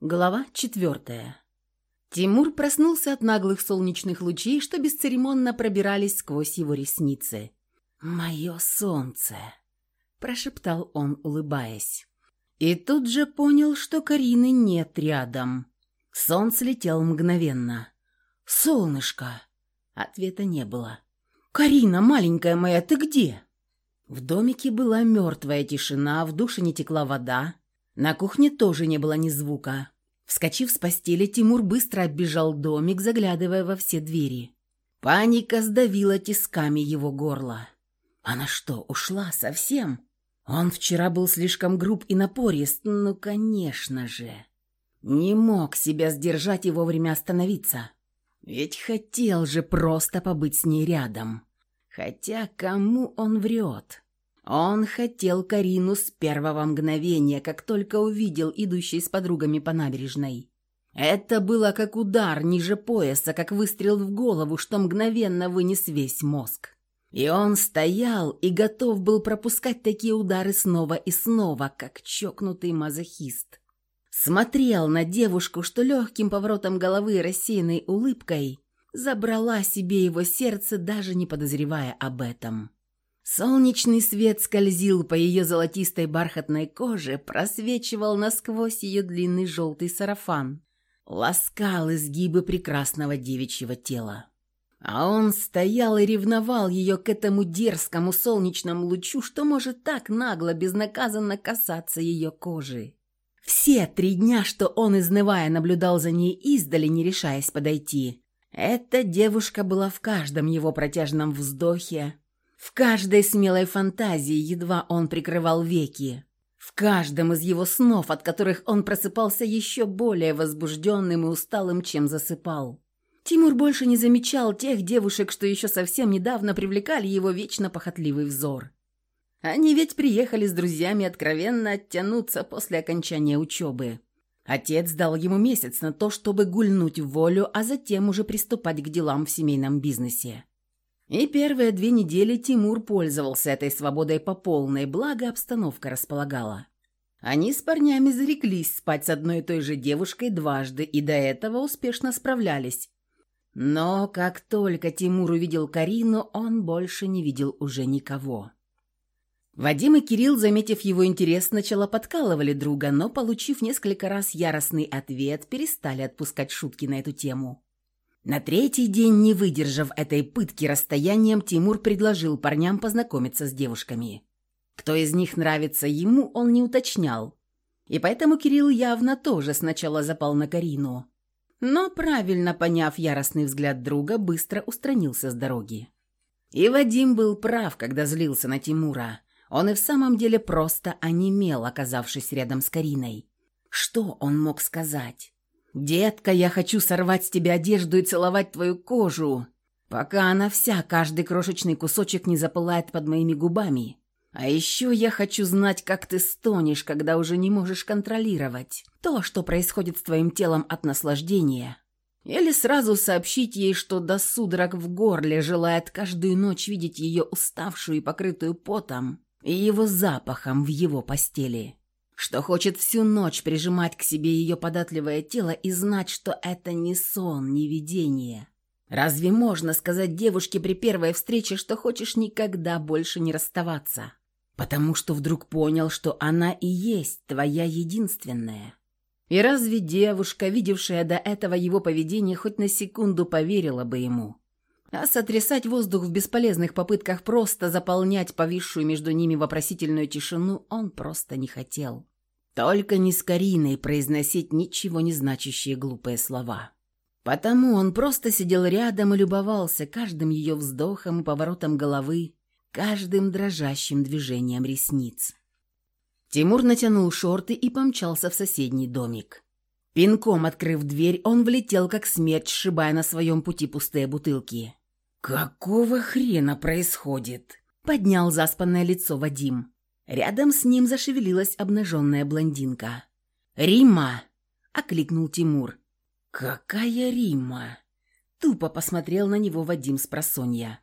Глава четвертая. Тимур проснулся от наглых солнечных лучей, что бесцеремонно пробирались сквозь его ресницы. «Мое солнце!» – прошептал он, улыбаясь. И тут же понял, что Карины нет рядом. Сон слетел мгновенно. «Солнышко!» Ответа не было. «Карина, маленькая моя, ты где?» В домике была мертвая тишина, в душе не текла вода, на кухне тоже не было ни звука. Вскочив с постели, Тимур быстро оббежал домик, заглядывая во все двери. Паника сдавила тисками его горло. Она что, ушла совсем? Он вчера был слишком груб и напорист, ну, конечно же. Не мог себя сдержать и вовремя остановиться. Ведь хотел же просто побыть с ней рядом. Хотя кому он врет? Он хотел Карину с первого мгновения, как только увидел идущей с подругами по набережной. Это было как удар ниже пояса, как выстрел в голову, что мгновенно вынес весь мозг. И он стоял и готов был пропускать такие удары снова и снова, как чокнутый мазохист. Смотрел на девушку, что легким поворотом головы и рассеянной улыбкой забрала себе его сердце, даже не подозревая об этом. Солнечный свет скользил по ее золотистой бархатной коже, просвечивал насквозь ее длинный желтый сарафан, ласкал изгибы прекрасного девичьего тела. А он стоял и ревновал ее к этому дерзкому солнечному лучу, что может так нагло, безнаказанно касаться ее кожи. Все три дня, что он, изнывая, наблюдал за ней издали, не решаясь подойти, эта девушка была в каждом его протяжном вздохе, в каждой смелой фантазии едва он прикрывал веки. В каждом из его снов, от которых он просыпался еще более возбужденным и усталым, чем засыпал. Тимур больше не замечал тех девушек, что еще совсем недавно привлекали его вечно похотливый взор. Они ведь приехали с друзьями откровенно оттянуться после окончания учебы. Отец дал ему месяц на то, чтобы гульнуть в волю, а затем уже приступать к делам в семейном бизнесе. И первые две недели Тимур пользовался этой свободой по полной, благо обстановка располагала. Они с парнями зареклись спать с одной и той же девушкой дважды и до этого успешно справлялись. Но как только Тимур увидел Карину, он больше не видел уже никого. Вадим и Кирилл, заметив его интерес, сначала подкалывали друга, но, получив несколько раз яростный ответ, перестали отпускать шутки на эту тему. На третий день, не выдержав этой пытки расстоянием, Тимур предложил парням познакомиться с девушками. Кто из них нравится ему, он не уточнял. И поэтому Кирилл явно тоже сначала запал на Карину. Но, правильно поняв яростный взгляд друга, быстро устранился с дороги. И Вадим был прав, когда злился на Тимура. Он и в самом деле просто онемел, оказавшись рядом с Кариной. Что он мог сказать? «Детка, я хочу сорвать с тебя одежду и целовать твою кожу, пока она вся, каждый крошечный кусочек не запылает под моими губами. А еще я хочу знать, как ты стонешь, когда уже не можешь контролировать то, что происходит с твоим телом от наслаждения». Или сразу сообщить ей, что до судорог в горле желает каждую ночь видеть ее уставшую и покрытую потом и его запахом в его постели что хочет всю ночь прижимать к себе ее податливое тело и знать, что это не сон, не видение. Разве можно сказать девушке при первой встрече, что хочешь никогда больше не расставаться? Потому что вдруг понял, что она и есть твоя единственная. И разве девушка, видевшая до этого его поведение, хоть на секунду поверила бы ему? А сотрясать воздух в бесполезных попытках просто заполнять повисшую между ними вопросительную тишину он просто не хотел. Только не с Кариной произносить ничего не значащие глупые слова. Потому он просто сидел рядом и любовался каждым ее вздохом и поворотом головы, каждым дрожащим движением ресниц. Тимур натянул шорты и помчался в соседний домик. Пинком открыв дверь, он влетел как смерть, сшибая на своем пути пустые бутылки. «Какого хрена происходит?» — поднял заспанное лицо Вадим. Рядом с ним зашевелилась обнаженная блондинка. «Римма!» — окликнул Тимур. «Какая Римма?» Тупо посмотрел на него Вадим с просонья.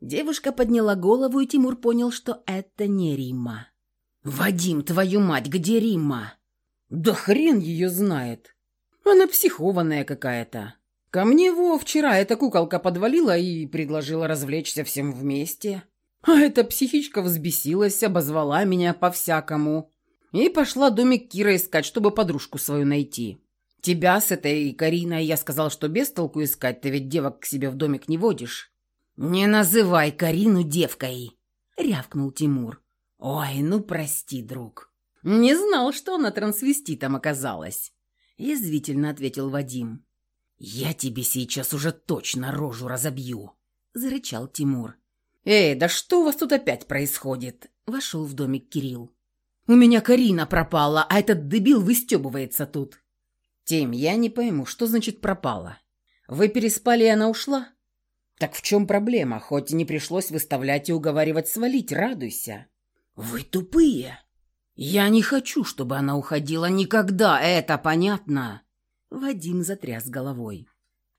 Девушка подняла голову, и Тимур понял, что это не Римма. «Вадим, твою мать, где Римма?» Да хрен ее знает. Она психованная какая-то. Ко мне во вчера эта куколка подвалила и предложила развлечься всем вместе. А эта психичка взбесилась, обозвала меня по-всякому. И пошла домик Кира искать, чтобы подружку свою найти. Тебя с этой Кариной я сказал, что без толку искать, ты ведь девок к себе в домик не водишь. Не называй Карину девкой, рявкнул Тимур. Ой, ну прости, друг. Не знал, что она трансвеститом оказалась. Язвительно ответил Вадим. «Я тебе сейчас уже точно рожу разобью», — зарычал Тимур. «Эй, да что у вас тут опять происходит?» — вошел в домик Кирилл. «У меня Карина пропала, а этот дебил выстебывается тут». «Тим, я не пойму, что значит пропала? Вы переспали, и она ушла?» «Так в чем проблема? Хоть не пришлось выставлять и уговаривать свалить, радуйся». «Вы тупые. Я не хочу, чтобы она уходила никогда, это понятно?» Вадим затряс головой.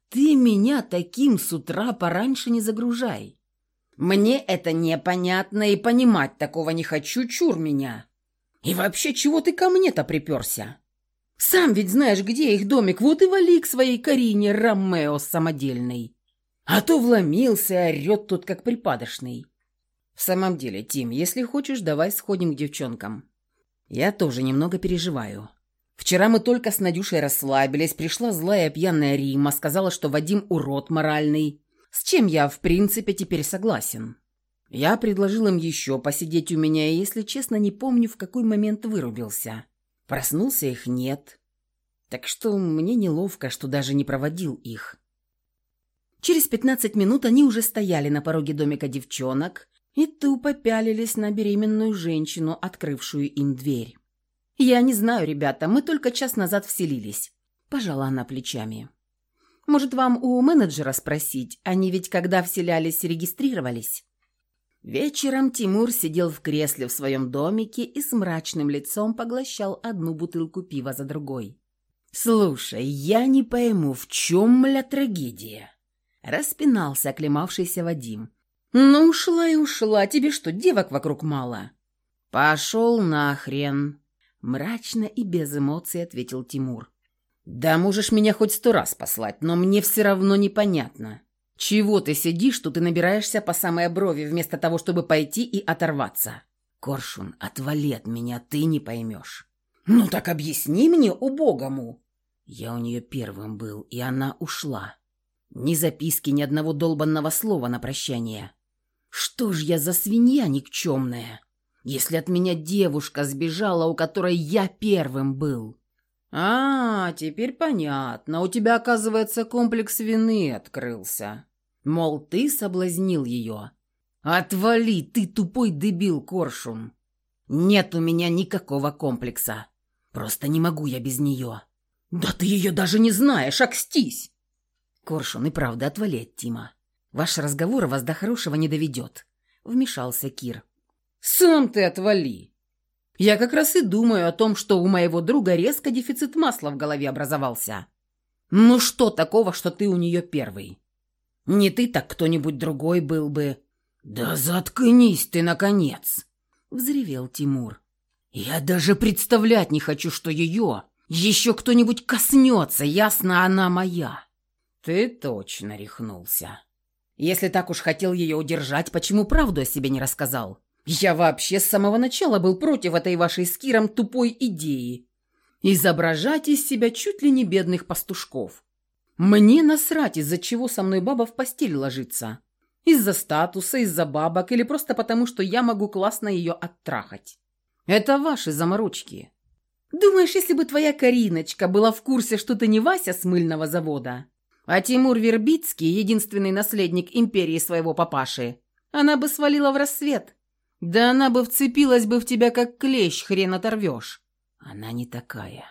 «Ты меня таким с утра пораньше не загружай. Мне это непонятно и понимать такого не хочу, чур меня. И вообще, чего ты ко мне-то приперся? Сам ведь знаешь, где их домик, вот и вали к своей Карине Ромео самодельный. А то вломился и орет тут, как припадочный. В самом деле, Тим, если хочешь, давай сходим к девчонкам. Я тоже немного переживаю. Вчера мы только с Надюшей расслабились, пришла злая пьяная Рима, сказала, что Вадим урод моральный, с чем я, в принципе, теперь согласен. Я предложил им еще посидеть у меня, и, если честно, не помню, в какой момент вырубился. Проснулся их нет. Так что мне неловко, что даже не проводил их. Через пятнадцать минут они уже стояли на пороге домика девчонок и тупо пялились на беременную женщину, открывшую им дверь. «Я не знаю, ребята, мы только час назад вселились», – пожала она плечами. Может, вам у менеджера спросить? Они ведь, когда вселялись, регистрировались?» Вечером Тимур сидел в кресле в своем домике и с мрачным лицом поглощал одну бутылку пива за другой. «Слушай, я не пойму, в чем, мля, трагедия?» Распинался оклемавшийся Вадим. «Ну, ушла и ушла. Тебе что, девок вокруг мало?» «Пошел нахрен!» Мрачно и без эмоций ответил Тимур. «Да можешь меня хоть сто раз послать, но мне все равно непонятно. Чего ты сидишь, что ты набираешься по самой брови, вместо того, чтобы пойти и оторваться? Коршун, отвали от меня, ты не поймешь». «Ну так объясни мне, убогому!» Я у нее первым был, и она ушла. Ни записки, ни одного долбанного слова на прощание. Что ж я за свинья никчемная, если от меня девушка сбежала, у которой я первым был?» «А, теперь понятно. У тебя, оказывается, комплекс вины открылся. Мол, ты соблазнил ее. Отвали, ты тупой дебил, Коршун. Нет у меня никакого комплекса. Просто не могу я без нее. Да ты ее даже не знаешь, окстись!» «Коршун, и правда, отвали от Тима. Ваш разговор вас до хорошего не доведет», — вмешался Кир. «Сам ты отвали!» Я как раз и думаю о том, что у моего друга резко дефицит масла в голове образовался. Ну что такого, что ты у нее первый? Не ты, так кто-нибудь другой был бы. Да заткнись ты, наконец! Взревел Тимур. Я даже представлять не хочу, что ее еще кто-нибудь коснется, ясно, она моя. Ты точно рехнулся. Если так уж хотел ее удержать, почему правду о себе не рассказал? Я вообще с самого начала был против этой вашей с Киром тупой идеи. Изображать из себя чуть ли не бедных пастушков. Мне насрать, из-за чего со мной баба в постель ложится. Из-за статуса, из-за бабок или просто потому, что я могу классно ее оттрахать. Это ваши заморочки. Думаешь, если бы твоя Кариночка была в курсе, что ты не Вася с мыльного завода, а Тимур Вербицкий, единственный наследник империи своего папаши, она бы свалила в рассвет. Да она бы вцепилась бы в тебя, как клещ, хрен оторвешь. Она не такая.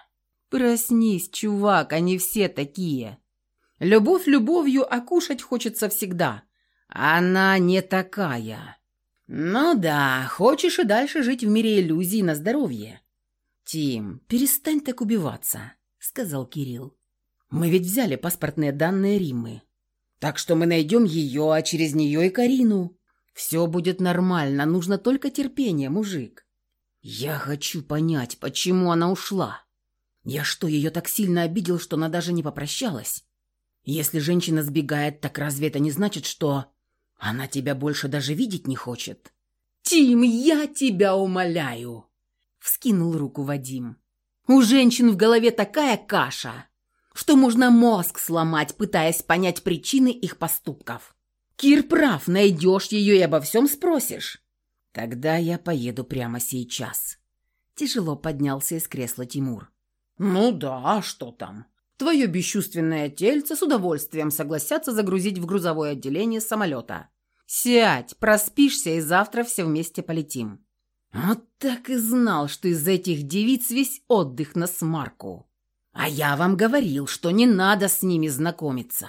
Проснись, чувак, они все такие. Любовь любовью, а кушать хочется всегда. Она не такая. Ну да, хочешь и дальше жить в мире иллюзий на здоровье. Тим, перестань так убиваться, сказал Кирилл. Мы ведь взяли паспортные данные Риммы. Так что мы найдем ее, а через нее и Карину. Все будет нормально, нужно только терпение, мужик. Я хочу понять, почему она ушла. Я что, ее так сильно обидел, что она даже не попрощалась? Если женщина сбегает, так разве это не значит, что она тебя больше даже видеть не хочет? «Тим, я тебя умоляю!» — вскинул руку Вадим. «У женщин в голове такая каша, что можно мозг сломать, пытаясь понять причины их поступков. Кир прав, найдешь ее и обо всем спросишь. Тогда я поеду прямо сейчас». Тяжело поднялся из кресла Тимур. «Ну да, а что там? Твое бесчувственное тельце с удовольствием согласятся загрузить в грузовое отделение самолета. Сядь, проспишься, и завтра все вместе полетим». Вот так и знал, что из этих девиц весь отдых на смарку. А я вам говорил, что не надо с ними знакомиться.